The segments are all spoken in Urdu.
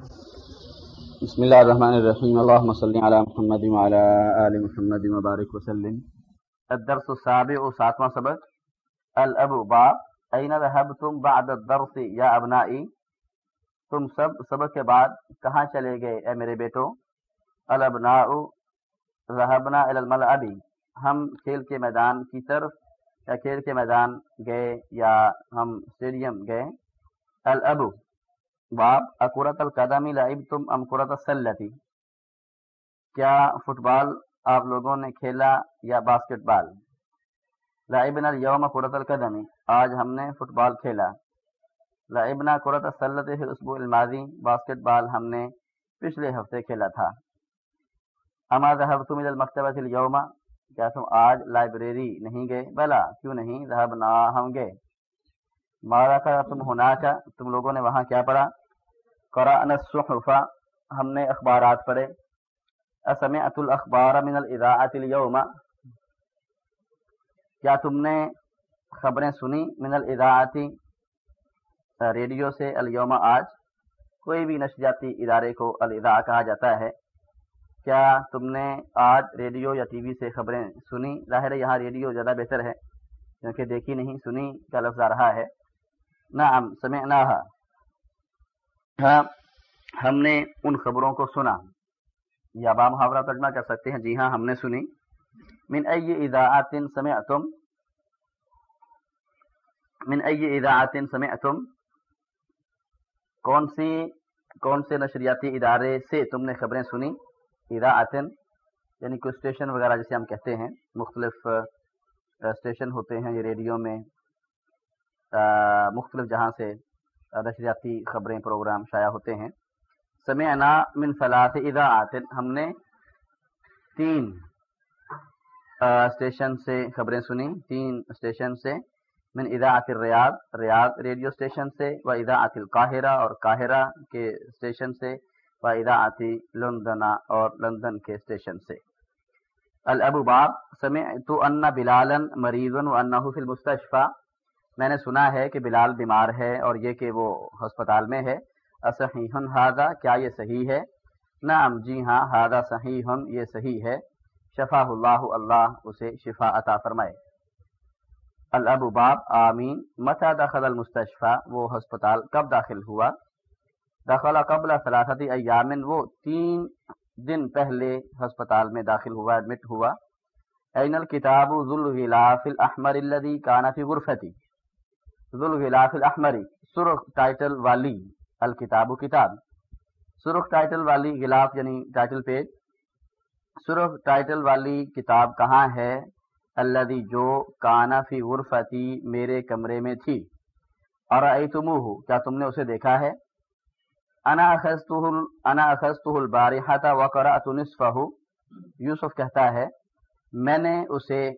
بسم اللہ الرحمن الرحیم. اللہم صلی علی محمد وعلی آل محمد مبارک وسلم. الدرس السابع ساتواں سبق. الابو باب این ذهبتم بعد الدرس یا ابنائی. تم سب سبق کے بعد کہاں چلے گئے اے میرے بیٹو؟ الابناء ذهبنا الى الملعب. ہم کھیل کے میدان کی طرف یا کھیل کے میدان گئے یا ہم اسٹیڈیم گئے؟ الابو. باب اکورت القدمی لعب تم امکورت السلتی کیا فٹ بال آپ لوگوں نے کھیلا یا باسکٹ بال؟ لعبنا اليوم قرۃ القدمی آج ہم نے فٹ بال کھیلا۔ لعبنا قرۃ السلت فی الماضی، باسکٹ بال ہم نے پچھلے ہفتے کھیلا تھا۔ اما ذهبتم الى المکتبۃ اليوم، کیا تم آج لائبریری نہیں گئے؟ بلا، کیوں نہیں؟ ذهبنا ہم گئے۔ مارا کا تم ہونا کا تم لوگوں نے وہاں کیا پڑھا؟ قرآن الصحف، ہم نے اخبارات پڑھے۔ اسمعت الاخبار من الاذاعت اليوم؟ کیا تم نے خبریں سنی من الاذاعت ریڈیو سے اليوم آج؟ کوئی بھی نشریاتی ادارے کو الاذاع کہا جاتا ہے۔ کیا تم نے آج ریڈیو یا ٹی وی سے خبریں سنی؟ ظاہر ہے یہاں ریڈیو زیادہ بہتر ہے، کیونکہ دیکھی نہیں، سنی کا لفظ آ رہا ہے۔ نعم، سمعناها۔ ہاں ہم نے ان خبروں کو سنا۔ یا با محاورہ ترجمہ کر سکتے ہیں؟ جی ہاں ہم نے سنی۔ من ای اذاعت سمعتم؟ من ای اذاعت سمعتم؟ کون سی، کون سے نشریاتی ادارے سے تم نے خبریں سنی؟ اذاعت یعنی کوئی اسٹیشن وغیرہ جسے ہم کہتے ہیں۔ مختلف اسٹیشن ہوتے ہیں یہ ریڈیو میں مختلف جہاں سے۔ نشریاتی خبریں پروگرام شائع ہوتے ہیں۔ سمعنا من ثلاث اذاعات ہم نے تین اسٹیشن سے خبریں سنی تین اسٹیشن سے من اذاعت الریاض۔ ریاض ریڈیو اسٹیشن سے و اذاعت القاہرہ اور قاہرہ کے اسٹیشن سے و اذاعت لندن اور لندن کے اسٹیشن سے۔ الابو باب سمعت ان بلالا مریض و انه فی المستشفى میں نے سنا ہے کہ بلال بیمار ہے اور یہ کہ وہ ہسپتال میں ہے۔ اصحیح ہاضا کیا یہ صحیح ہے؟ نعم جی ہاں ہاضا صحیح یہ صحیح ہے۔ شفا اللہ اللہ اسے شفا عطا فرمائے۔ الابو باب، آمین۔ متا دخل المستشفى وہ ہسپتال کب داخل ہوا؟ دخل قبل ثلاثت ایامن وہ تین دن پہلے ہسپتال میں داخل ہوا ایڈمٹ ہوا۔ این الکتاب ذو الغلاف الاحمر الذي كان في غرفتي ذو الغلاف الاحمری، سرخ ٹائٹل والی الکتاب و کتاب۔ سرخ ٹائٹل والی غلاف یعنی ٹائٹل پیج۔ سرخ ٹائٹل والی کتاب کہاں ہے؟ اللہ جو کانا فی غرفتی میرے کمرے میں تھی۔ اور کیا تم نے اسے دیکھا ہے؟ انا انا اخذته البارحة وقرأت نصفه یوسف کہتا ہے، میں نے اسے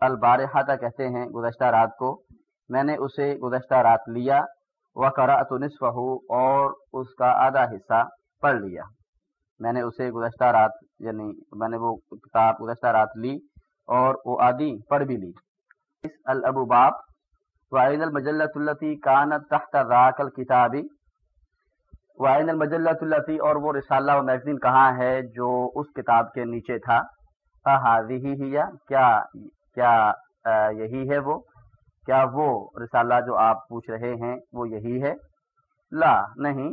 البارحة کہتے ہیں، گزشتہ رات کو۔ میں نے اسے گزشتہ رات لیا وہ کرا تو اور اس کا آدھا حصہ پڑھ لیا۔ میں نے اسے گزشتہ رات یعنی میں نے وہ کتاب گزشتہ رات لی اور وہ آدھی پڑھ بھی لی۔ اس الابو باب وعین المجلۃ التی کانت تحت راک الکتابی وعین المجلۃ التی اور وہ رسالہ و میگزین کہاں ہے جو اس کتاب کے نیچے تھا؟ حاضی ہی کیا کیا یہی ہے وہ؟ کیا وہ رسالہ جو آپ پوچھ رہے ہیں وہ یہی ہے؟ لا، نہیں.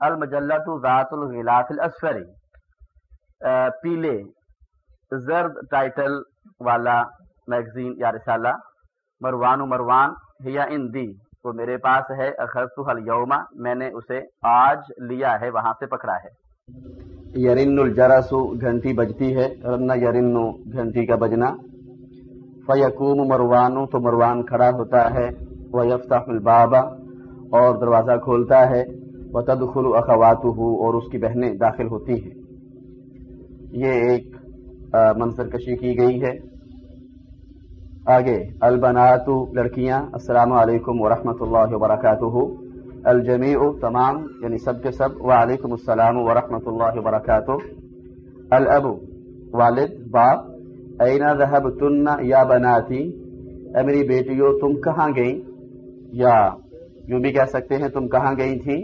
المجلت ذات الغلاف الاسفری پیلے زرد ٹائٹل والا میگزین یا رسالہ. مروان و مروان، ہیا ان دی وہ میرے پاس ہے اخرت اليوم میں نے اسے آج لیا ہے، وہاں سے پکڑا ہے. یرن الجرس، گھنٹی بجتی ہے. رن یرن گھنٹی کا بجنا. فیقوم مروان، تو مروان کھڑا ہوتا ہے وہ یفتح البابا اور دروازہ کھولتا ہے وہ تدخل اخوات اور اس کی بہنیں داخل ہوتی ہیں۔ یہ ایک منظر کشی کی گئی ہے۔ آگے البنات لڑکیاں، السلام علیکم ورحمۃ اللہ وبرکاتہ۔ الجمیع، تمام یعنی سب کے سب، وعلیکم السلام ورحمۃ اللہ وبرکاتہ۔ الابو، والد، باپ اینا ذہب تن یا بناتی اے میری بیٹیوں تم کہاں گئی یا یوں بھی کہہ سکتے ہیں تم کہاں گئی تھی؟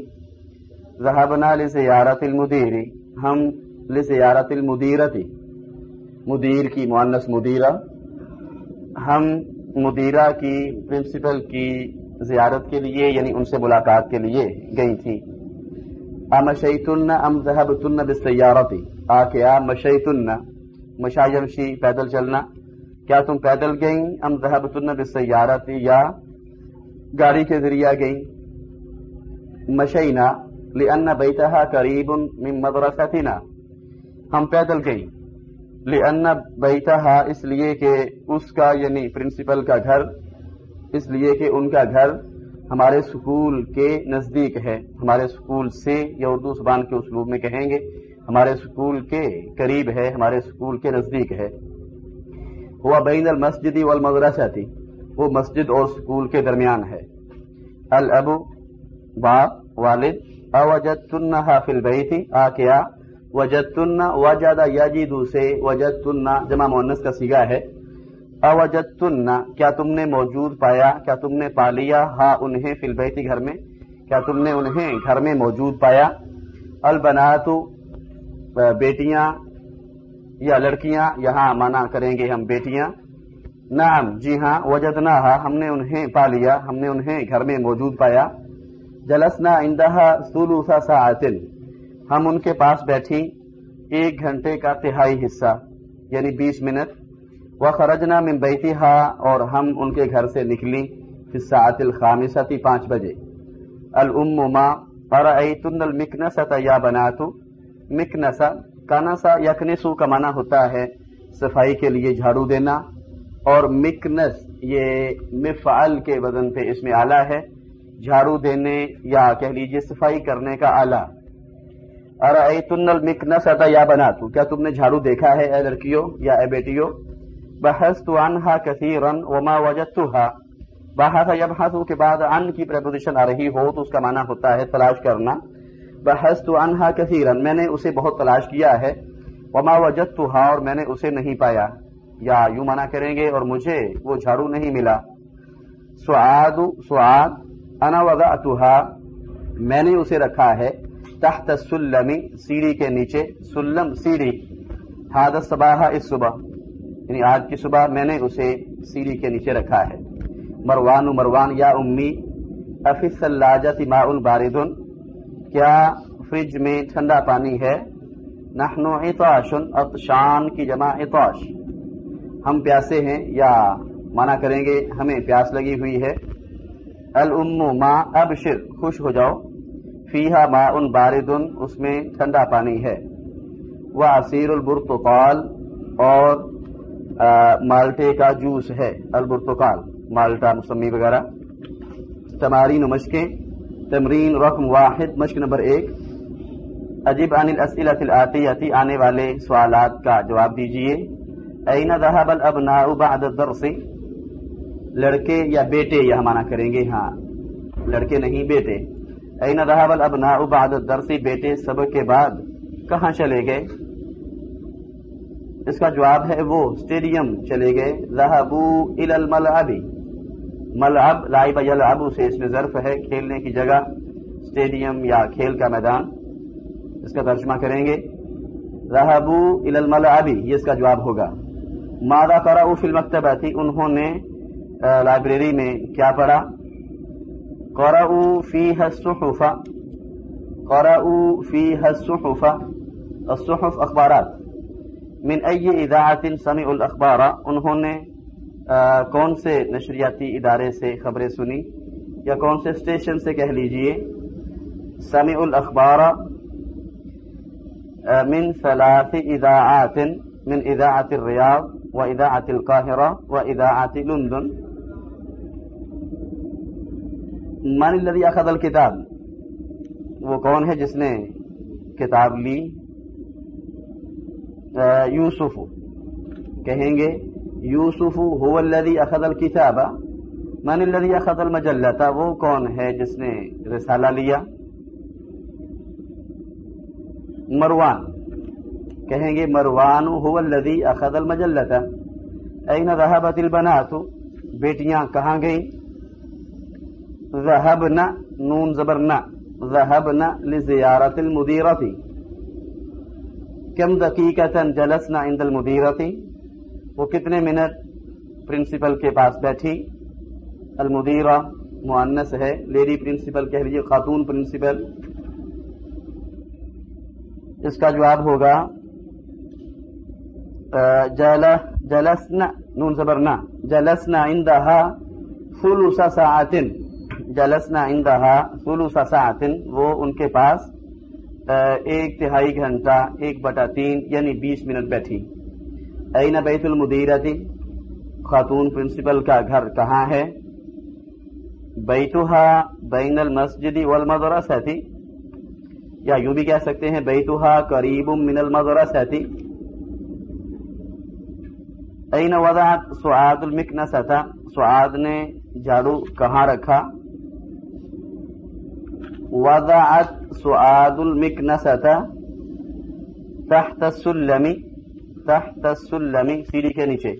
ذهبنا لزیارت المدیری ہم لزیارت المدیرتی مدیر کی مؤنث مدیرہ ہم مدیرہ کی پرنسپل کی زیارت کے لیے یعنی ان سے ملاقات کے لیے گئی تھی۔ امشیتن ام ذهبتن بالسیارتی آ کیا مشیتن مشایمشی پیدل چلنا۔ کیا تم پیدل گئیں؟ ام ذهبتن بالسیارتی یا گاڑی کے ذریعہ گئیں؟ مشینا لأن بیتها قریب من مدرستنا۔ ہم پیدل گئیں۔ لأن بیتها اس لیے کہ اس کا یعنی پرنسپل کا گھر، اس لیے کہ ان کا گھر ہمارے سکول کے نزدیک ہے۔ ہمارے سکول سے یا اردو زبان کے اسلوب میں کہیں گے۔ ہمارے سکول کے قریب ہے، ہمارے سکول کے نزدیک ہے۔ ہوا بین المسجد والمدرسہ تھی۔ وہ مسجد اور سکول کے درمیان ہے۔ الابو باپ والد اوجدتنہا فی البیت آ کیا وجدتن وجد یجدو سے، وجدتن جمع مؤنث کا سیگا ہے۔ اوجدتن، کیا تم نے موجود پایا؟ کیا تم نے پا لیا؟ ہاں انہیں فی البیت گھر میں۔ کیا تم نے انہیں گھر میں موجود پایا؟ البنات بیٹیاں یا لڑکیاں، یہاں منع کریں گے ہم بیٹیاں۔ نعم جی ہاں وجدنا ہم نے انہیں پا لیا، ہم نے انہیں گھر میں موجود پایا۔ جلسنا اندہا سلوسا ساعتن ہم ان کے پاس بیٹھی، ایک گھنٹے کا تہائی حصہ یعنی بیس منٹ۔ وہ خرجنا من اور ہم ان کے گھر سے نکلی فی الساعت الخامستی پانچ بجے۔ الام ما ارأیتن المکنسة یا بناتو؟ مکنسا، کانسا یکنسو کا معنی ہوتا ہے صفائی کے لیے جھاڑو دینا اور مکنس یہ مفعل کے وزن پہ اس میں آلہ ہے، جھاڑو دینے یا کہہ لیجیے صفائی کرنے کا آلہ۔ ارأیتن المکنسة یا بناتو، کیا تم نے جھاڑو دیکھا ہے اے لڑکیوں یا اے بیٹیوں بحثت عنها كثيرا وما وجدتها بحث يبحث کے بعد عن کی پریپوزیشن آ رہی ہو تو اس کا معنی ہوتا ہے تلاش کرنا۔ بحثت عنها كثيرا میں نے اسے بہت تلاش کیا ہے، وما وجدتها اور میں نے اسے نہیں پایا۔ یا یوں منع کریں گے اور مجھے وہ جھاڑو نہیں ملا۔ سعاد سعاد، انا وضعتها میں نے اسے رکھا ہے تحت السلم، سیڑھی کے نیچے، سلم سیڑھی۔ هذا الصباح، اس صبح۔ یعنی آج کی صبح میں نے اسے سیڑھی کے نیچے رکھا ہے۔ مروان مروان، یا امی، افس اللاجت ماء باردن کیا فریج میں ٹھنڈا پانی ہے؟ نحن عطاش عطشان کی جمع عطاش۔ ہم پیاسے ہیں یا منع کریں گے ہمیں پیاس لگی ہوئی ہے۔ الام ما ابشر، خوش ہو جاؤ۔ فیہا ماء باردن اس میں ٹھنڈا پانی ہے۔ وہ اسیر البرتقال، اور مالٹے کا جوس ہے، البرتقال، مالٹا مسمی وغیرہ۔ تمارین و مشقیں تمرین رقم واحد، مشق نمبر ایک۔ عجیب عن الاسئلة الآتیتی آنے والے سوالات کا جواب دیجیے۔ این ذهب الابناء بعد الدرس؟ لڑکے یا بیٹے یہ مانا کریں گے؟ ہاں لڑکے نہیں، بیٹے۔ این ذهب الابناء بعد الدرس؟ بیٹے سبق کے بعد کہاں چلے گئے؟ اس کا جواب ہے وہ اسٹیڈیم چلے گئے۔ ذهبوا الى الملعب۔ ملعب لعب یلعب سے اس میں ظرف ہے، کھیلنے کی جگہ اسٹیڈیم یا کھیل کا میدان۔ اس کا ترجمہ کریں گے۔ ذهبوا الى الملعب یہ اس کا جواب ہوگا۔ ماذا قرأوا في المكتبة انہوں نے لائبریری میں کیا پڑھا؟ قرأوا فيها الصحف۔ قرأوا فيها الصحف۔ الصحف اخبارات۔ من ای اذاعت سمع الاخبار۔ انہوں نے کون سے نشریاتی ادارے سے خبریں سنی یا کون سے اسٹیشن سے کہہ لیجیے؟ سمع الاخبار من ثلاث اذاعات من اذاعت الریاض و اذاعت القاہرہ و اذاعت لندن۔ من الذي اخذ الكتاب، وہ کون ہے جس نے کتاب لی؟ یوسف، کہیں گے؟ یوسف هو الذي اخذ الكتاب. من الذي اخذ المجلة وہ کون ہے جس نے رسالہ لیا؟ مروان. کہیں گے مروان هو الذي اخذ المجلة اين ذهبت البنات؟ بیٹیاں کہاں گئیں؟ ذهبنا، نون زبرنا. ذهبنا لزيارة المديرة كم دقيقة جلسنا عند المديرة وہ کتنے منٹ پرنسپل کے پاس بیٹھی؟ المدیرہ معنس ہے، لیڈی پرنسپل کہہ لیجیے خاتون پرنسپل۔ اس کا جواب ہوگا جلسنا، نون زبرنا، جلسنا عندها ثلث ساعت جلسنا عندها ثلث ساعت وہ ان کے پاس ایک تہائی گھنٹہ، ایک بٹا تین یعنی بیس منٹ بیٹھی۔ این بیت المدیرتی؟ خاتون پرنسپل کا گھر کہاں ہے؟ بیتوہا بین المسجد والمدرستی۔ یا یوں بھی کہہ سکتے ہیں بیتوہا قریب من المدرستی۔ این وضعت سعاد المکنستا۔ سعاد نے جھاڑو کہاں رکھا؟ وضعت سعاد المکنستا تحت السلمی تحت السلمی سیڑھی کے نیچے۔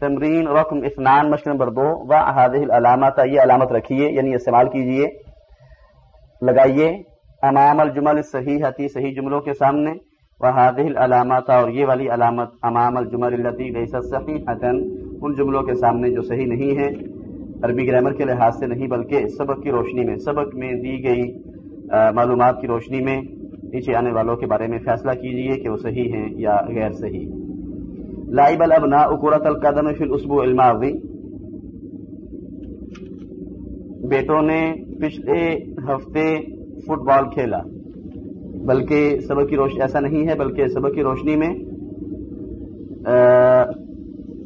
تمرین رقم اثنان، مشق نمبر دو۔ و هذه العلامات یہ علامت رکھیے یعنی استعمال کیجیے۔ لگائیے امام الجمل صحیح صحیح جملوں کے سامنے۔ و هذه العلامات اور یہ والی علامت امام الجمل التي ليست صحیحه ان جملوں کے سامنے جو صحیح نہیں ہیں عربی گرامر کے لحاظ سے نہیں، بلکہ سبق کی روشنی میں، سبق میں دی گئی معلومات کی روشنی میں۔ نیچے آنے والوں کے بارے میں فیصلہ کیجیے کہ وہ صحیح ہیں یا غیر صحیح۔ لائب الابنا اکورت القدم فی الاسبوع الماضی۔ بیٹوں نے پچھلے ہفتے فٹ بال کھیلا۔ بلکہ سبق کی روشنی ایسا نہیں ہے، بلکہ سبق کی روشنی میں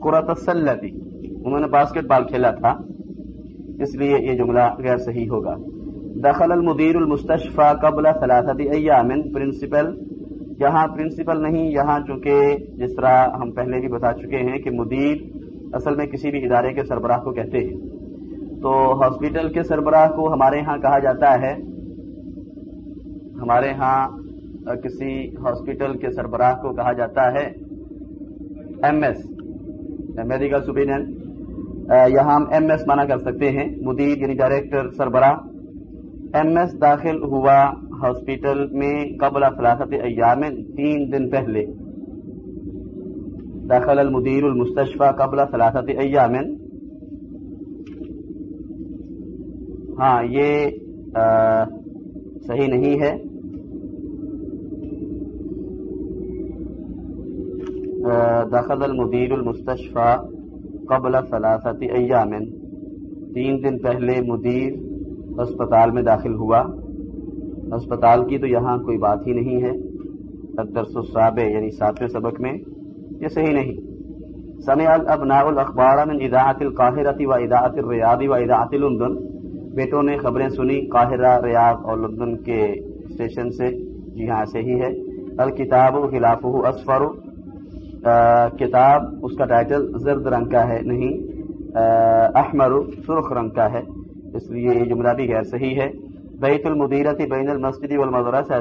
قرۃ السلتی انہوں نے باسکٹ بال کھیلا تھا، اس لیے یہ جملہ غیر صحیح ہوگا۔ دخل المدیر المستشفى قبل ثلاثت ایام پرنسپل یہاں پرنسپل نہیں، یہاں چونکہ جس طرح ہم پہلے بھی بتا چکے ہیں کہ مدیر اصل میں کسی بھی ادارے کے سربراہ کو کہتے ہیں۔ تو ہاسپٹل کے سربراہ کو ہمارے ہاں کہا جاتا ہے۔ ہمارے ہاں کسی ہاسپٹل کے سربراہ کو کہا جاتا ہے۔ ایم ایس میڈیکل سپرینٹینڈنٹ یہاں ہم ایم ایس مانا کر سکتے ہیں۔ مدیر یعنی ڈائریکٹر سربراہ۔ ایم ایس داخل ہوا ہاسپٹل میں قبل فلاست ایام تین دن پہلے۔ داخل المدیر المستشفى قبل فلاست ایام۔ ہاں یہ صحیح نہیں ہے۔ داخل المدیر المستشفى قبل فلاست ایام۔ تین دن پہلے مدیر اسپتال میں داخل ہوا۔ اسپتال کی تو یہاں کوئی بات ہی نہیں ہے۔ درس الصاب یعنی ساتویں سبق میں، یہ صحیح نہیں۔ سمع الابناء الاخبار من اذاعت القاہرتی و اذاعت الریاضی و اذاعت لندن۔ بیٹوں نے خبریں سنی، قاہرہ، ریاض اور لندن کے اسٹیشن سے۔ جی ہاں ایسے ہی ہے۔ الکتاب خلاف اسفر کتاب، اس کا ٹائٹل زرد رنگ کا ہے، نہیں احمر، سرخ رنگ کا ہے۔ اس لیے یہ جملہ بھی غیر صحیح ہے۔ بیت المدیرتی بین المسجد والمدرسہ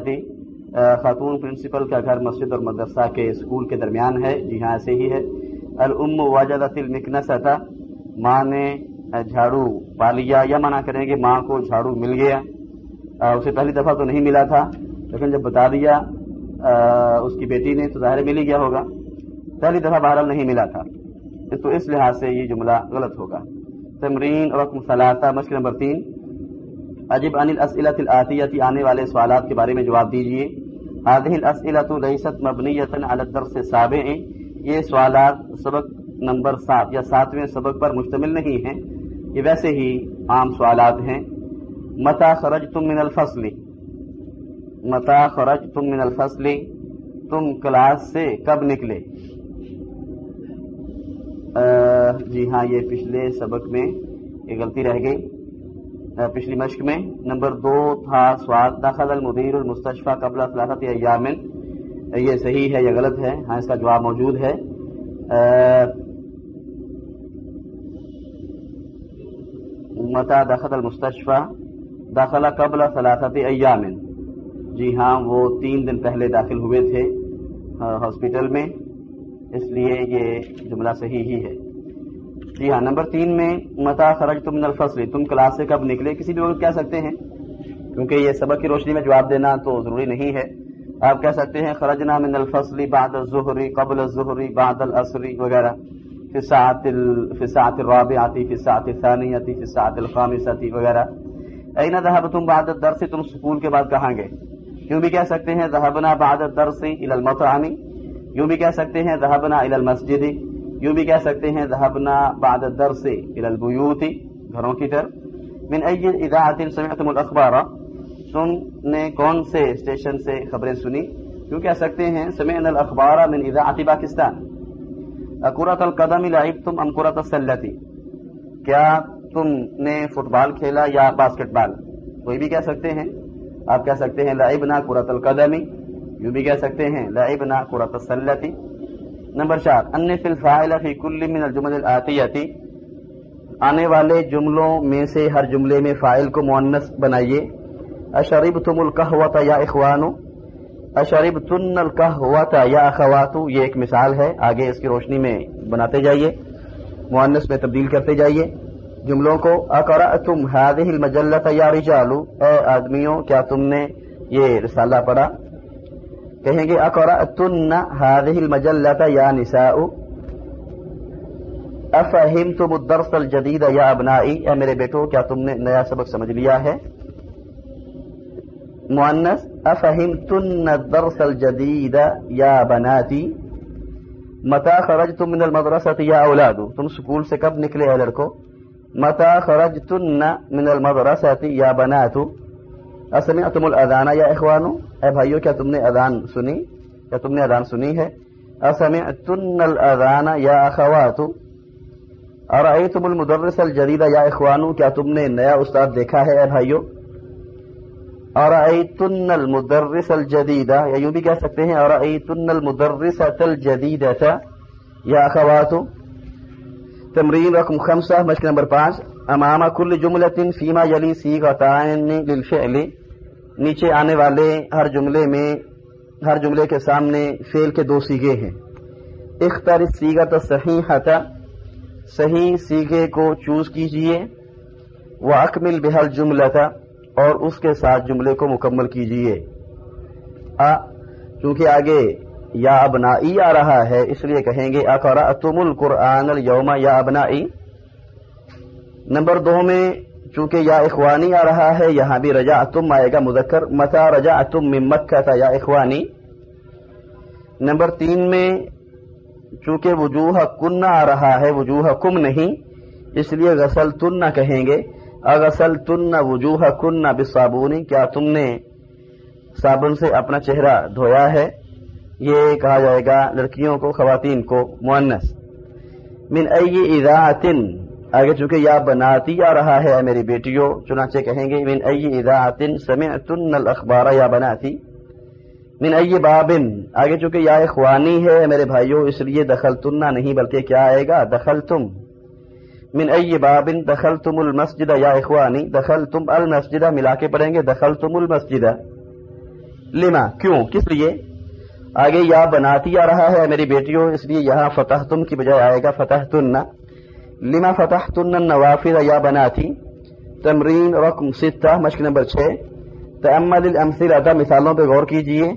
خاتون پرنسپل کا گھر مسجد اور مدرسہ کے اسکول کے درمیان ہے۔ جی ہاں ایسے ہی ہے۔ الام واجدت المکنستا ماں نے جھاڑو پا لیا۔ یا منع کریں گے، ماں کو جھاڑو مل گیا۔ اسے پہلی دفعہ تو نہیں ملا تھا، لیکن جب بتا دیا اس کی بیٹی نے، تو ظاہر مل ہی گیا ہوگا۔ پہلی دفعہ بہرحال نہیں ملا تھا۔ تو اس لحاظ سے یہ جملہ غلط ہوگا۔ تمرین رقم ثلاثہ مشق نمبر تین۔ عجب عن الاسئلت الاتیتی آنے والے سوالات کے بارے میں جواب دیجیے۔ هذه الاسئلت لیست مبنیتا على الدرس السابع۔ یہ سوالات سبق نمبر سات یا ساتویں سبق پر مشتمل نہیں ہیں۔ یہ ویسے ہی عام سوالات ہیں۔ متا خرجتم من الفصل؟ متا خرجتم من الفصل؟ تم کلاس سے کب نکلے؟ جی ہاں یہ پچھلے سبق میں یہ غلطی رہ گئی۔ پچھلی مشق میں نمبر دو تھا سواد، داخل المدیر المستشفى قبل ثلاثت ایام۔ یہ صحیح ہے یا غلط ہے؟ ہاں اس کا جواب موجود ہے۔ متا داخل المستشفى داخلہ قبل ثلاثت ایام۔ جی ہاں وہ تین دن پہلے داخل ہوئے تھے ہاسپٹل میں۔ اس لیے یہ جملہ صحیح ہی ہے۔ جی ہاں نمبر تین میں، متا خرج تم الفصل، تم کلاس سے کب نکلے؟ کسی بھی وقت کہہ سکتے ہیں۔ کیونکہ یہ سبق کی روشنی میں جواب دینا تو ضروری نہیں ہے۔ آپ کہہ سکتے ہیں، خرجنا من الفصلی بعد الظہری قبل الظہری بعد العصری وغیرہ۔ فساعت فساعت الرابعاتی فساعت الثانیتی فساعت الخامستی وغیرہ۔ این ذهبتم بعد الدرس، تم سکول کے بعد کہاں گئے؟ یوں بھی کہہ سکتے ہیں ذهبنا بعد الدرس الى المطعم۔ یوں بھی کہہ سکتے ہیں ذهبنا الى المسجد، یوں بھی کہہ سکتے ہیں ذهبنا بعد الدرس الى البیوت، گھروں کی طرف۔ من ای اذاعت سمعتم الاخبار۔ تم نے کون سے اسٹیشن سے خبریں سنی؟ کیوں کہہ سکتے ہیں سمعنا الاخبار من اذاعت پاکستان۔ اکورت القدم لعبتم ام کرت السلتی کیا تم نے فٹ بال کھیلا یا باسکٹ بال؟ کوئی بھی کہہ سکتے ہیں۔ آپ کہہ سکتے ہیں لعبنا کرت القدمی یوں بھی کہہ سکتے ہیں، لعبنا کرت السلتی نمبر چار، ان فی الفاعل فی کل من الجمل الاتیتی آنے والے جملوں میں سے ہر جملے میں فائل کو مؤنث بنائیے۔ اشربتم القهوۃ یا اخوانو۔ اشربتن القهوۃ یا اخواتو، یہ ایک مثال ہے۔ آگے اس کی روشنی میں بناتے جائیے۔ مؤنث میں تبدیل کرتے جائیے۔ جملوں کو، اقرأتم هذه المجلة یا رجالو۔ اے آدمیوں، کیا تم نے یہ رسالہ پڑھا؟ کہیں گے، اقرأتن هذه المجلة یا نساء؟ افہمتم الدرس الجدید یا ابنائی اے میرے بیٹو، کیا تم نے نیا سبق سمجھ لیا ہے؟ مؤنث افہمتن الدرس الجدید یا بناتی متا خرجتم من المدرسة یا اولادو تم سکول سے کب نکلے اے لڑکو؟ متا خرجتن من المدرسة یا بناتو؟ اسمعتم الاذان یا اخوانو؟ اے بھائیو، کیا تم نے اذان سنی؟ کیا تم نے اذان سنی ہے؟ اسمعتن الاذان یا اخواتو؟ ارائیتم المدرس الجدید یا اخوانو، کیا تم نے نیا استاد دیکھا ہے اے بھائیو؟ ارائیتن المدرس الجدید، یا یوں بھی کہہ سکتے ہیں، ارائیتن المدرس الجدید یا اخواتو؟ تمرین رقم خمسہ مشکل نمبر پانچ، امام کل جملت فیما یلی سیغتائن للفعل نیچے آنے والے ہر جملے میں، ہر جملے کے سامنے فعل کے دو سیگے ہیں۔ اختر سیغت صحیحت صحیح سیگے کو چوز کیجیے۔ وہ اکمل بحل جملتا اور اس کے ساتھ جملے کو مکمل کیجیے۔ آ، چونکہ آگے یا ابنائی آ رہا ہے، اس لیے کہیں گے، اقرأتم القرآن اليوم یا ابنائی؟ نمبر دو میں چونکہ یا اخوانی آ رہا ہے، یہاں بھی رجا تم آئے گا، مذکر متا رجا تم من مکہ تھا یا اخوانی؟ نمبر تین میں، چونکہ وجوہ کن آ رہا ہے وجوہ کم نہیں، اس لیے غسل تن کہیں گے۔ اغسل تن وجوہ کن بصابونی، کیا تم نے صابن سے اپنا چہرہ دھویا ہے؟ یہ کہا جائے گا لڑکیوں کو، خواتین کو مونس من ای اذاعت آگے چونکہ یا بناتی آ رہا ہے میری بیٹیوں، چنانچہ کہیں گے، من ای اذاعت سمعتن الاخبار یا بناتی۔ من ای بابن۔ آگے چونکہ یا اخوانی ہے میرے بھائیوں، اس لیے دخل نہیں، بلکہ کیا آئے گا؟ دخل تم من ای بابن دخل تم المسجد، یا اخوانی دخل تم المسجدہ ملا کے پڑھیں گے دخل تم المسجدہ لما؟ کیوں؟ کس لیے؟ آگے یا بناتی آ رہا ہے میری بیٹیوں، اس لیے یہاں فتح تم کی بجائے آئے گا فتح تن لما فتح تن نوافر یا بناتی تمرین رقم ستہ، مشق نمبر چھ۔ تمل الامثلہ مثالوں پہ غور کیجیے۔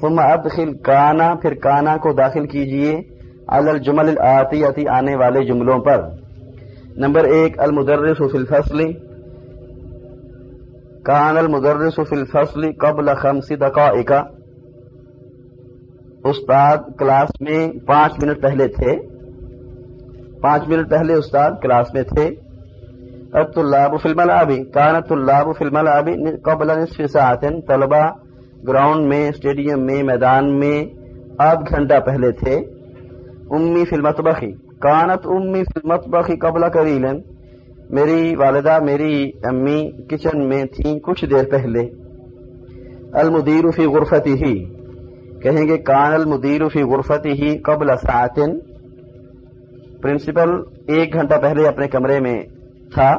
ثم ادخل کانا، پھر کانا کو داخل کیجیے۔ علی الجمل الاتیتی آنے والے جملوں پر۔ نمبر ایک، المدرس فی الفصل۔ کان المدرس فی الفصل قبل خمس دقائق۔ استاد کلاس میں پانچ منٹ پہلے تھے۔ پانچ منٹ پہلے استاد کلاس میں تھے۔ الطلاب فی الملعب کان الطلاب فی الملعب، قبل نصف ساعت طلبہ گراؤنڈ میں اسٹیڈیم میں، میدان میں آدھ گھنٹہ پہلے تھے۔ امی فی المطبخی کانت امی فی المطبخی قبل قلیلا میری والدہ، میری امی کچن میں تھیں کچھ دیر پہلے۔ المدیر فی غرفتی ہی کہیں گے کان المدیر فی غرفتی ہی قبل ساعتن پرنسپل ایک گھنٹہ پہلے اپنے کمرے میں تھا۔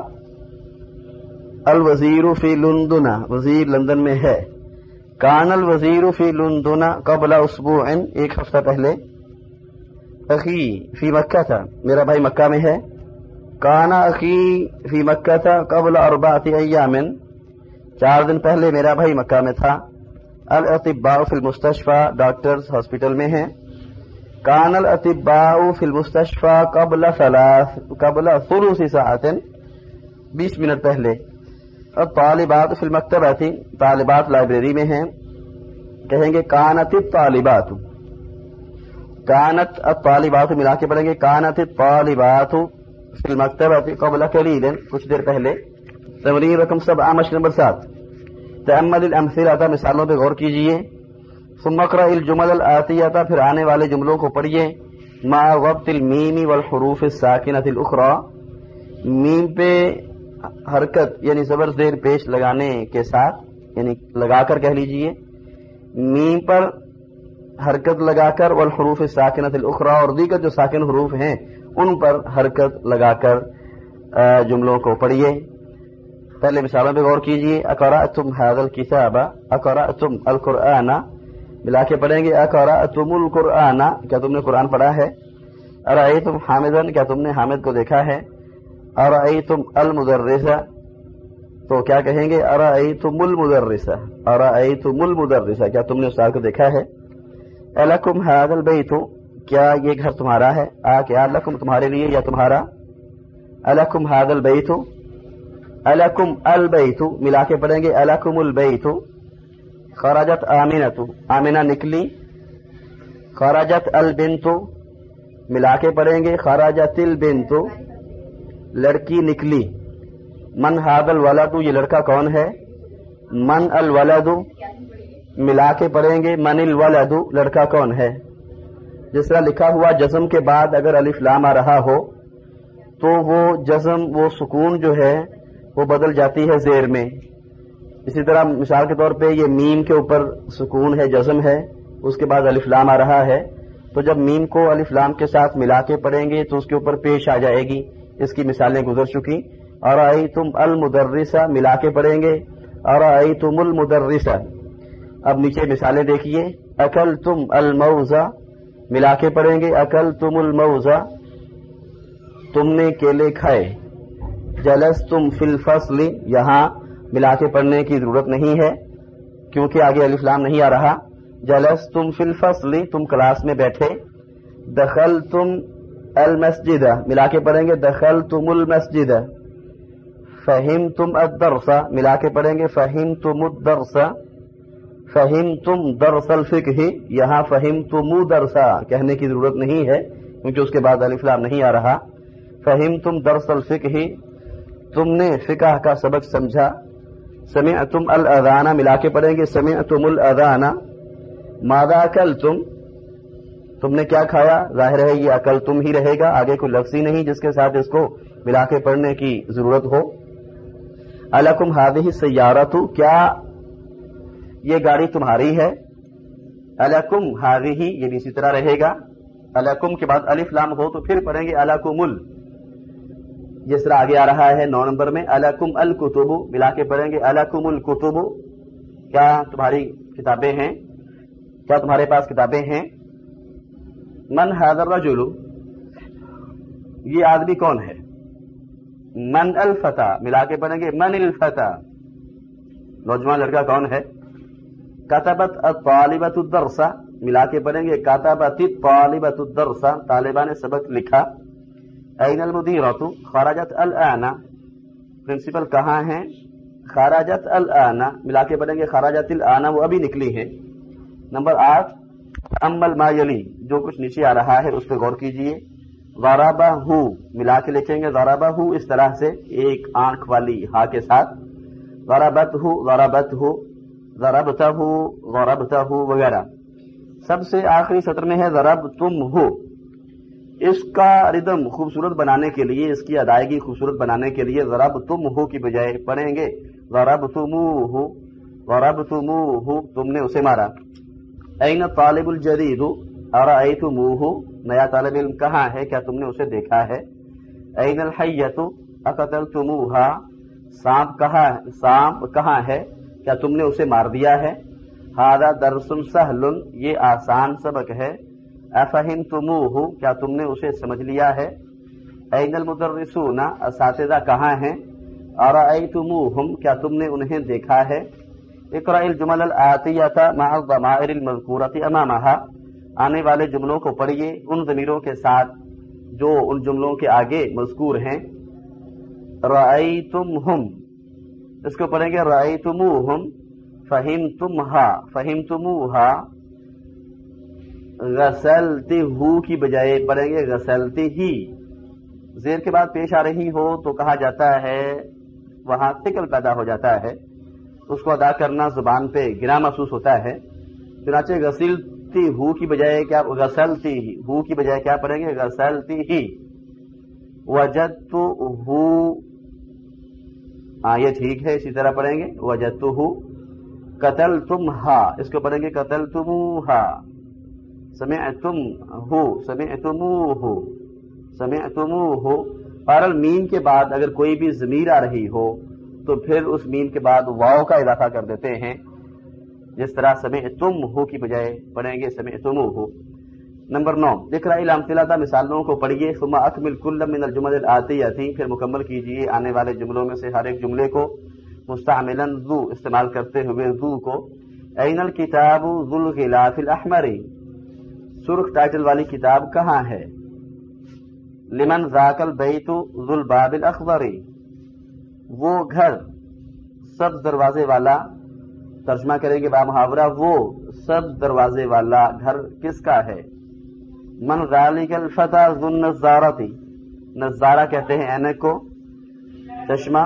الوزیر فی لندنا وزیر لندن میں ہے۔ کان الوزیر فی لندنا قبل اسبوع، ایک ہفتہ پہلے۔ اخی فی مکہ تھا۔ میرا بھائی مکہ میں ہے۔ کانا اخی فی مکہ تھا قبل اربعت ایام۔ چار دن پہلے میرا بھائی مکہ میں تھا۔ الطباء فی المستشفى ڈاکٹرز ہاسپٹل میں ہیں۔ کان الطباء فی المستشفى قبل ثلاث قبل ثلث ساعت بیس منٹ پہلے. اور طالبات فی المکتبہ تھی طالبات لائبریری میں ہیں. کہیں گے کانت الطالبات. کانت الطالبات ملا کے پڑھیں گے. کانت الطالبات فی المکتبہ قبل قلیل کچھ دیر پہلے. تمرین رقم سب آمش نمبر سات. تحمد الامثلہ مثالوں پہ غور کیجیے. ثم اقرأ الجمل الآتیہ پھر آنے والے جملوں کو پڑھیے۔ ما وقت المیم والحروف الساکنت الاخرى میم پہ حرکت یعنی زبر زیر پیش لگانے کے ساتھ یعنی لگا کر کہہ لیجیے۔ میم پر حرکت لگا کر، والحروف الساکنت الاخرى اور دیگر جو ساکن حروف ہیں، ان پر حرکت لگا کر جملوں کو پڑھیے۔ پہلے مثالوں پہ غور کیجیے اکورا تم حاضل کتاب تم القرآن ملا کے پڑھیں گے اکورا تم القرآن. کیا تم نے قرآن پڑھا ہے؟ ارے تم حامدن کیا تم نے حامد کو دیکھا ہے؟ ارے تم المدرسہ تو کیا کہیں گے؟ ارے تم المدرسہ ارے تم المدرسہ کیا تم نے استاد کو دیکھا ہے؟ الکم حاضل بیت کیا یہ گھر تمہارا ہے؟ آ، کیا لکم تمہارے لیے یا تمہارا؟ الکم حاضل بیت الکم البیت. ملا کے پڑھیں گے، الکم البیت. خراجت آمینت آمینہ نکلی۔ خراجت البنت ملا کے پڑھیں گے۔ خراجت البنت، لڑکی نکلی۔ من ہاد الولد، یہ لڑکا کون ہے؟ من الولد ملا کے پڑھیں گے۔ من الولد، لڑکا کون ہے؟ جس طرح لکھا ہوا جزم کے بعد اگر الف لام آ رہا ہو، تو وہ جزم وہ سکون جو ہے، وہ بدل جاتی ہے زیر میں۔ اسی طرح مثال کے طور پہ یہ میم کے اوپر سکون ہے، جزم ہے، اس کے بعد الفلام آ رہا ہے۔ تو جب میم کو الفلام کے ساتھ ملا کے پڑھیں گے تو اس کے اوپر پیش آ جائے گی۔ اس کی مثالیں گزر چکی۔ اور آئی تم المدرسہ ملا کے پڑھیں گے۔ اور آئی تم المدرسہ۔ اب نیچے مثالیں دیکھیے۔ اکل تم الموزہ ملا کے پڑھیں گے۔ اکل تم الموزہ تم نے کیلے کھائے۔ جلس تم فل فصل یہاں ملا کے پڑھنے کی ضرورت نہیں ہے، کیونکہ آگے الفلام نہیں آ رہا۔ جلس تم فل فصل تم کلاس میں بیٹھے۔ دخل تم المسجد، ملا کے پڑھیں گے۔ دخل تم المسجد۔ فہم تم ادرسا ملا کے پڑھیں گے۔ فہم تم ادرسا فہم تم درس ہی یہاں فہم تم درسا کہنے کی ضرورت نہیں ہے، کیونکہ اس کے بعد الفلام نہیں آ رہا۔ فہم تم درس الفک ہی تم نے فقہ کا سبق سمجھا۔ سمع تم الادانہ ملا کے پڑھیں گے سمع تم الادانہ مادا کل تم تم نے کیا کھایا؟ ظاہر ہے یہ عقل تم ہی رہے گا، آگے کوئی لفظ ہی نہیں جس کے ساتھ اس کو ملا کے پڑھنے کی ضرورت ہو. الکم ہادی سیارہ تو کیا یہ گاڑی تمہاری ہے؟ الکم ہادی ہی یہ بھی یعنی اسی طرح رہے گا. الکم کے بعد الف لام ہو تو پھر پڑھیں گے الکم ال جس طرح آگے آ رہا ہے نو نمبر میں، الکم الکتب ملا کے پڑھیں گے، الکم الکتب کیا تمہاری کتابیں ہیں؟ کیا تمہارے پاس کتابیں ہیں؟ من حاضر رجل یہ آدمی کون ہے؟ من الفتح ملا کے پڑھیں گے، من الفتح نوجوان لڑکا کون ہے؟ کاتبت الطالبت الدرسہ ملا کے پڑھیں گے کاتبت الطالبت الدرسہ طالبہ نے سبق لکھا۔ این المدیرۃ خراجت الآن. پرنسپل کہاں ہیں؟ خراجت الآن. ملا کے پڑھیں گے خراجت الآن. وہ ابھی نکلی ہے نمبر آٹھ امل ما یلی جو کچھ نیچے آ رہا ہے، اس پہ غور کیجیے. غرابہ ہو ملا کے لکھیں گے غرابہ ہو اس طرح سے ایک آنکھ والی ہا کے ساتھ. غرابت ہو غرابت ہو غربتا ہو غربتا ہو وغیرہ. سب سے آخری سطر میں ہے ضرب تم ہو اس کا ردم خوبصورت بنانے کے لیے، اس کی ادائیگی خوبصورت بنانے کے لیے ضرب تم ہو کی بجائے پڑھیں گے۔ ضرب تم ہو غرب تم ہو تم نے اسے مارا۔ این طالب الجدید ارا تم نیا طالب علم کہاں ہے؟ کیا تم نے اسے دیکھا ہے؟ این الحیت اقتل تم سانپ کہاں سانپ کہاں ہے؟ کیا تم نے اسے مار دیا ہے؟ ہادہ درسن سہل یہ آسان سبق ہے۔ افہم تمو کیا تم نے اسے سمجھ لیا ہے؟ این المدرسون، اساتذہ کہاں ہیں؟ ارأيتموهم کیا تم نے انہیں دیکھا ہے؟ اقرا الجمل الآتیۃ مع الضمائر المذکورۃ امامها آنے والے جملوں کو پڑھیے، ان ضمیروں کے ساتھ جو ان جملوں کے آگے مذکور ہیں۔ رأيتمهم اس کو پڑھیں گے رأيتموهم فهمتمها فهمتموها غسلتی ہو کی بجائے پڑھیں گے غسلتی ہی۔ زیر کے بعد پیش آ رہی ہو تو کہا جاتا ہے، وہاں تکل پیدا ہو جاتا ہے۔ اس کو ادا کرنا زبان پہ گرا محسوس ہوتا ہے۔ چنانچہ غسلتی ہو کی بجائے کیا غسلتی ہو کی بجائے کیا پڑھیں گے؟ غسلتی ہی۔ وجد تو ہو۔ ہاں یہ ٹھیک ہے، اسی طرح پڑھیں گے۔ وجد تو ہو۔ قتل تم ہا۔ اس کو پڑھیں گے قتل تم ہا۔ سمعتم ہو سمعتموہ سمعتموہ اور المین کے بعد اگر کوئی بھی ضمیر آ رہی ہو، تو پھر اس مین کے بعد واؤ کا اضافہ کر دیتے ہیں۔ جس طرح سمعتم ہو کی بجائے پڑھیں گے سمعتموہ نمبر نو ذکر الامثلہ مثالوں کو پڑھیے۔ ثم اکمل کل من الجمل الاتیاتی پھر مکمل کیجیے آنے والے جملوں میں سے ہر ایک جملے کو۔ مستعملا ذو، استعمال کرتے ہوئے ذو کو۔ این الکتاب ذو الغلاف الاحمری سرخ ٹائٹل والی کتاب کہاں ہے؟ لمن ذاک البیت ذو الباب الاخضری وہ گھر، سب دروازے والا، ترجمہ کریں گے با محاورہ، وہ سب دروازے والا گھر کس کا ہے؟ من ذالک الفتح ذو النزارتی نزارہ کہتے ہیں اینک کو، چشمہ،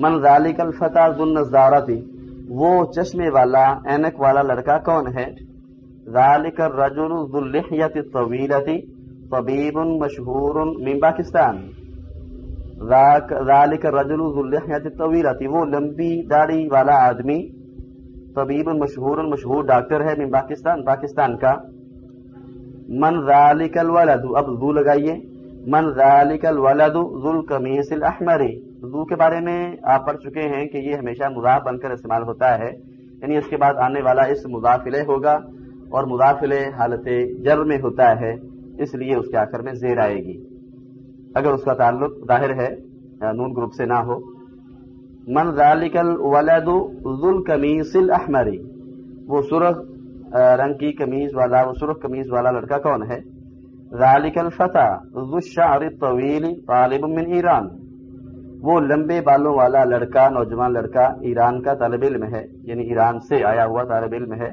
من ذالک الفتح ذو النزارتی وہ چشمے والا، اینک والا لڑکا کون ہے؟ ذالک الرجل ذو اللحیت الطویلت طبیب مشہور من پاکستان. ذالک الرجل ذو اللحیت الطویلت وہ لمبی داڑھی والا آدمی، طبیب مشہور مشہور ڈاکٹر ہے من پاکستان پاکستان کا. من ذالک الولد، اب ذو لگائیے. من ذالک الولد ذو القمیص الاحمر ذو کے بارے میں آپ پڑھ چکے ہیں کہ یہ ہمیشہ مضاف بن کر استعمال ہوتا ہے یعنی اس کے بعد آنے والا اس مضاف مضافلے ہوگا. اور مداخلے حالت جر میں ہوتا ہے، اس لیے اس کے آخر میں زیر آئے گی۔ اگر اس کا تعلق ظاہر ہے، نون گروپ سے نہ ہو۔ من ذالک الولد ذو القمیص الاحمری وہ سرخ رنگ کی کمیز والا، وہ سرخ کمیز والا لڑکا کون ہے؟ ذالک الفتح ذو الشعر الطویل طالب من ایران۔ وہ لمبے بالوں والا لڑکا، نوجوان لڑکا ایران کا طالب علم ہے یعنی ایران سے آیا ہوا طالب علم ہے۔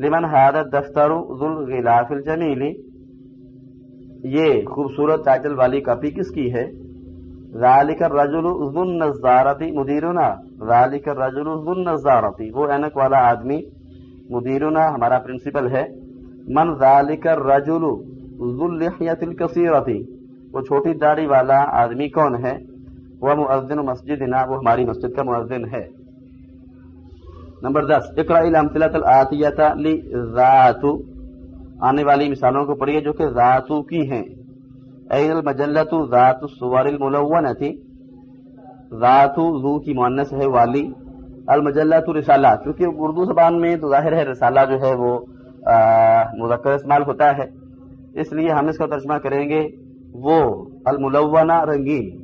لمن حادت دفتر ذل غلاف الجمیلی یہ خوبصورت ٹائٹل والی کاپی کس کی ہے؟ ذالک الرجل ذو النظارتی مدیرنا. ذالک الرجل ذو النظارتی وہ اینک والا آدمی مدیرنا ہمارا پرنسپل ہے. من ذالک الرجل ذو اللحیت الکثیرتی وہ چھوٹی داڑھی والا آدمی کون ہے؟ وہ مؤذن مسجدنا. وہ ہماری مسجد کا مؤذن ہے. نمبر دس اقرا الامثلۃ الاتیۃ لذات آنے والی مثالوں کو پڑھیے جو کہ ذاتو کی ہیں۔ این المجلۃ ذات الصور الملونۃ۔ ذات ذو کی مؤنث ہے والی۔ المجلۃ رسالہ، کیونکہ اردو زبان میں تو ظاہر ہے رسالہ جو ہے وہ مذکر استعمال ہوتا ہے۔ اس لیے ہم اس کا ترجمہ کریں گے وہ، الملونہ رنگین۔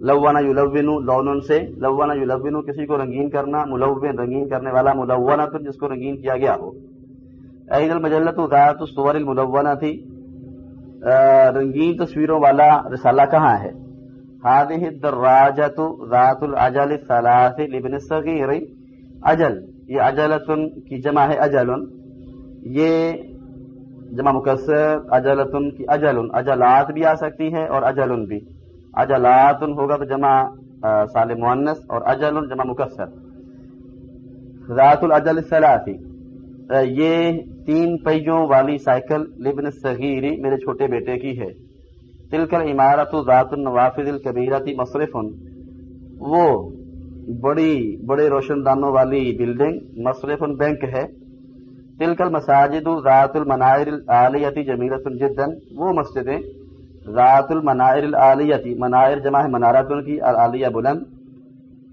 لوانا یلون لون سے لوانا یلون کسی کو رنگین کرنا ملون رنگین کرنے والا ملونا تو جس کو رنگین کیا گیا ہو۔ عید المجلت ذات الصور الملونہ تھی۔ رنگین تصویروں والا رسالہ کہاں ہے؟ هذه الدراجة ذات العجل الثلاث لابن الصغير اجل، یہ اجلتن کی جمع ہے، اجل۔ یہ جمع مکسر اجلتن کی اجل۔ اجلات بھی آ سکتی ہے اور اجلن بھی۔ اجلات ہوگا تو جمع سال معنس اور اجل جمع مکسر۔ ذات الاجل الثلاثی یہ تین پہیوں والی سائیکل لبن صغیری میرے چھوٹے بیٹے کی ہے۔ تلکر عمارت ذات النوافذ الکبیرتی مصرف۔ وہ بڑی، بڑے روشن دانوں والی بلڈنگ مصرف بینک ہے۔ تلکل مساجد ذات المنائر العالیتی جمیلت جدا۔ وہ مسجدیں ذات المنائر العالیتی، منائر جمع ہے منارتن کی، العالیہ بلند۔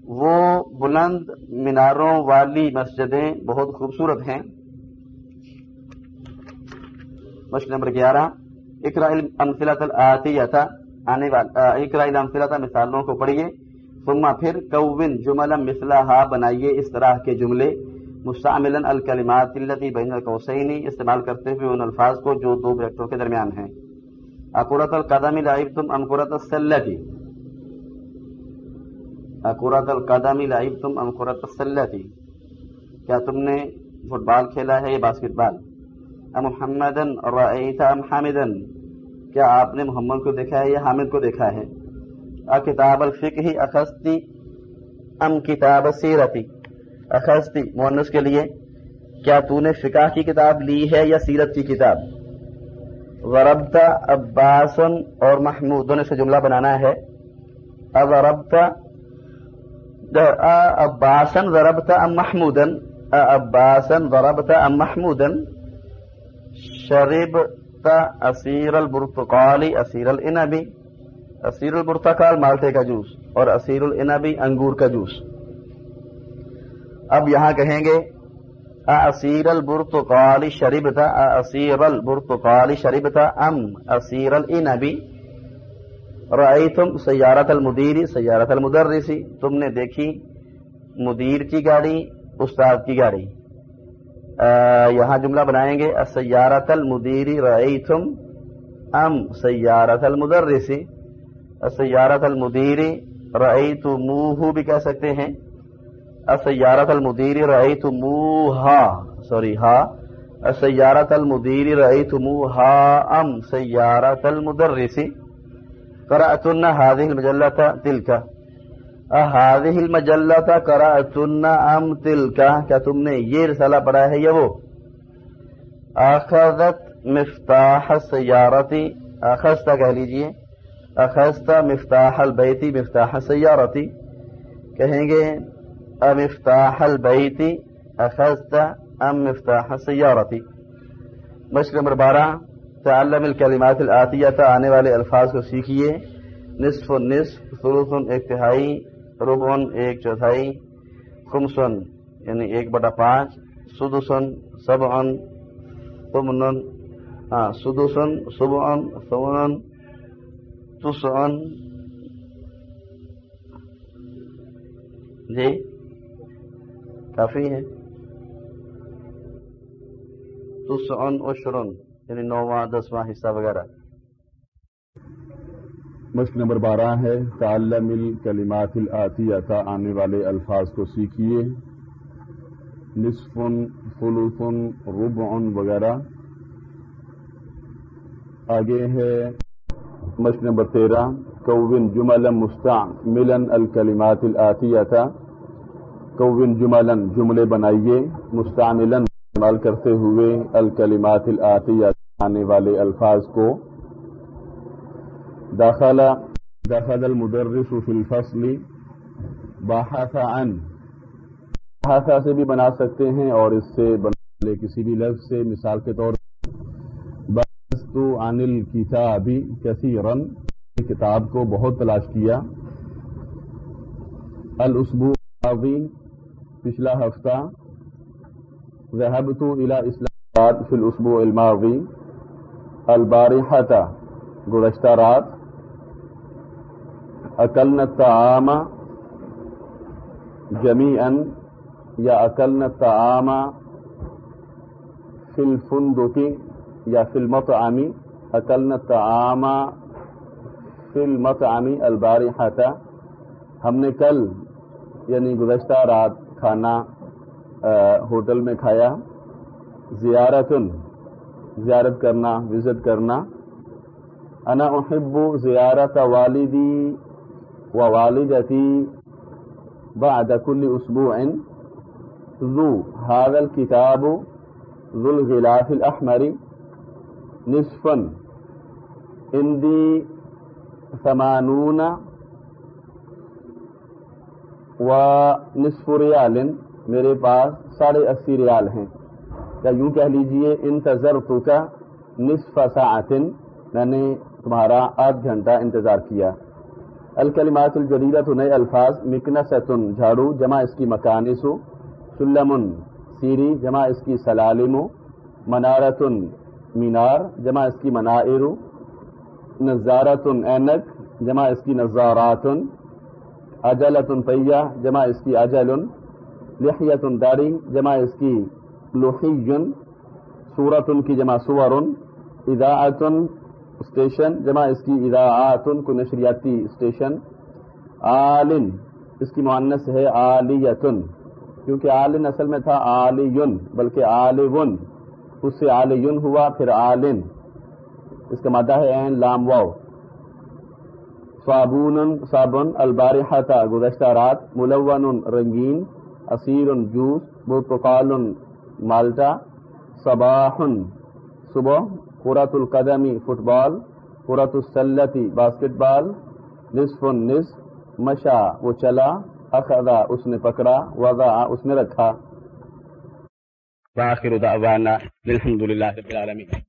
وہ بلند میناروں والی مسجدیں بہت خوبصورت ہیں۔ مشق نمبر گیارہ۔ اقرا الامثلۃ الاتیہ آنے والا اقرا الامثلۃ مثالوں کو پڑھیے۔ ثم پھر کون جملا مثلہا بنائیے اس طرح کے جملے۔ مستعملا الکلمات التي بین القوسین۔ استعمال کرتے ہوئے ان الفاظ کو جو دو بریکٹوں کے درمیان ہیں۔ اقرت القدم لعبتم ام قرۃ السلتی اقرت القدم لعبتم ام قرۃ السلتی کیا تم نے فٹ بال کھیلا ہے یا باسکٹ بال؟ ام محمدن رأیت ام حامدن؟ کیا آپ نے محمد کو دیکھا ہے یا حامد کو دیکھا ہے؟ کتاب الفقہ اخستی ام کتاب سیرتی؟ اخستی مونس کے لیے، کیا تو نے فقہ کی کتاب لی ہے یا سیرت کی کتاب؟ غربتا عباسن اور محمود، دونوں سے جملہ بنانا ہے۔ اغربتا عباسن ضربتا ام محمودن عباسن ضربتا ام محمودن شربتا اسیر البرتقالی اسیر الانبی اسیر البرتقال مالٹے کا جوس اور اسیر الانبی انگور کا جوس۔ اب یہاں کہیں گے اسیر البرتقال شربتا اسیر البرتقال شربتا ام اسیر الانبی رأیتم سیارت المدیری سیارت المدرسی تم نے دیکھی مدیر کی گاڑی، استاد کی گاڑی. یہاں جملہ بنائیں گے سیارت المدیری رأیتم ام سیارت المدرسی سیارت المدیری رأیتموہ بھی کہہ سکتے ہیں. سیارت المدیر رئی تمو سوری ہا سیارت المدیر رئی تمو ام سیارت المدرسی قرأتن هذه المجلة تلك. هذه المجلة قرأتن ام تلك؟ کیا تم نے یہ رسالہ پڑھا ہے یا وہ؟ اخذت مفتاح السیارتی اخذت کہہ لیجیے. اخذت مفتاح البیتی مفتاح السیارتی کہیں گے ام افتاح البیتی اخذت ام مفتاح سیارتی مشق نمبر بارہ، تعلم الکلمات الآتیہ آنے والے الفاظ کو سیکھیے۔ نصف نصف، ثلث ایک تہائی ربع ایک چوتھائی خمسن یعنی ایک بٹا پانچ سدسن سبعن ثمن ہاں سدسن سبعن ثمن تسعن جی؟ کافی ہے تسعن عشرن یعنی نواں دسواں حصہ وغیرہ۔ مشق نمبر بارہ ہے، تعلم الکلمات العطیہ آنے والے الفاظ کو سیکھیے۔ نصفن فلوفن ربعن وغیرہ۔ آگے ہے مشق نمبر تیرہ کوون جمل مستعملا الکلمات العطیہ کوون جملن جملے بنائیے، مستعملا استعمال کرتے ہوئے الکلمات العطیہ آنے والے الفاظ کو۔ داخلہ دخل المدرس فی الفصل بحث عن بحث سے بھی بنا سکتے ہیں اور اس سے بنا کسی بھی لفظ سے۔ مثال کے طور بحثت عن الكتاب کثیرا۔ کتاب کو بہت تلاش کیا۔ الاسبوع الماضی پچھلا ہفتہ ذهبت الى اسلام آباد فی الاسبوع الماضی البارحة، گزشتہ رات، اکلن الطعام جمیعا یا اکلن الطعام فی الفندق یا فی المطعم، اکلن الطعام فی المطعم البارحة۔ ہم نے کل یعنی گزشتہ رات کھانا ہوٹل میں کھایا۔ زیارت زیارت کرنا، وزٹ کرنا۔ انا احب زیارت والدی و والدتی بعد كل اسبوع ذو هذا الكتاب ذو الغلاف الاحمر۔ نصفا۔ عندي ثمانون و نصف ریال میرے پاس ساڑھے اسی ریال ہیں۔ یا یوں کہہ لیجیے انتظر تو کا نصف ساعت میں نے تمہارا آدھ گھنٹہ انتظار کیا۔ الکلمات الجدیدہ تو نئے الفاظ مکن ستن جھاڑو، جمع اس کی مکانسو سلمن، سیری، جمع اس کی سلالم، منارتن، مینار، جمع اس کی منائر، نظارتن، اینک، جمع اس کی نظاراتن۔ اجلتن طیہ جمع اس کی اجل لحیتن داری جمع اس کی لحیون سورتن کی جمع سورن اذاعتن اسٹیشن جمع اس کی اذاعاتن کو نشریاتی اسٹیشن آلن اس کی معنس ہے آلیتن کیونکہ آلن اصل میں تھا آلیون، بلکہ آلون اس سے آلیون ہوا، پھر آلن، اس کا مادہ ہے این لام، واو۔ صابون صابن البارحہ گزشتہ رات ملون رنگین اسیر جوس برتقال مالٹا صباح صبح، قرۃ القدمی فٹ بال قرۃ السلتی باسکٹ بال، نصف نصف مشا، وہ چلا اخذا اس نے پکڑا، وضع، اس نے رکھا۔ وآخر دعوانا الحمد لله رب العالمين